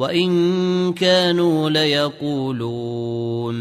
وإن كانوا ليقولون